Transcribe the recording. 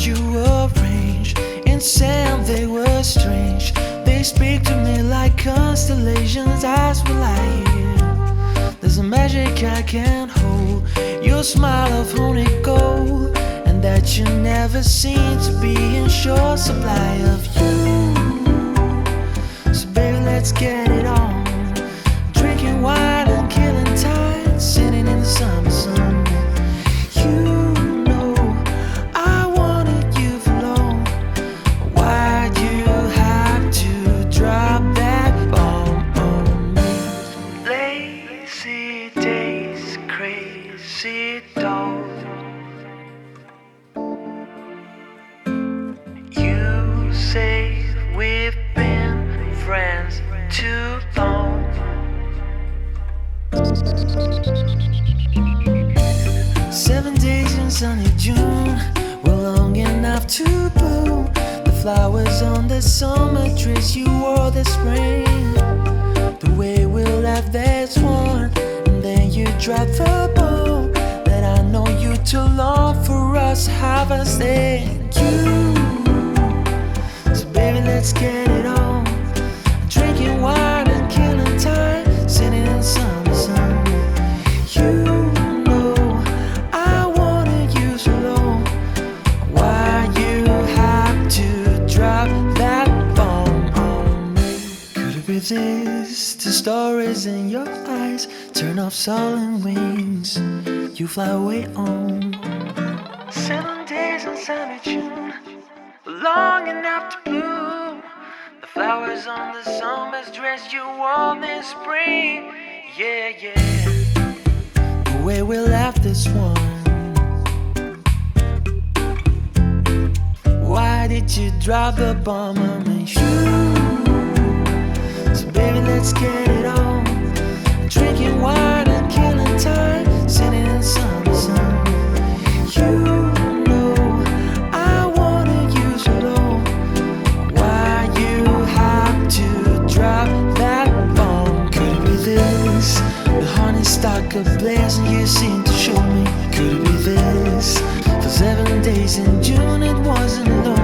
you in sound they were strange. They speak to me like constellations as we lie here. There's a magic I can't hold. Your smile of honey gold, and that you never seem to be in short supply of crazy dog. You say we've been friends too long. Seven days in sunny June were long enough to bloom. The flowers on the summer trees you wore this spring. Bomb. That I know you too long for us, have a say you. So baby, let's get it on. Drinking wine and killing time, sitting in summer sun. You know I wanted you so long. Why you have to drop that? It? The stories in your eyes turn off sullen wings. You fly away on. Seven days in sunny June, long enough to bloom. The flowers on the summer's dress you wore in spring. Yeah, yeah. The way we left this one. Why did you drop the bomb on me? You let's get it on. Drinking wine and killing time, sitting in summer sun. You know I wanna use you alone. Why you have to drop that phone? Could it be this? The honey stock of blessing you seem to show me. Could it be this? For seven days in June, it wasn't alone.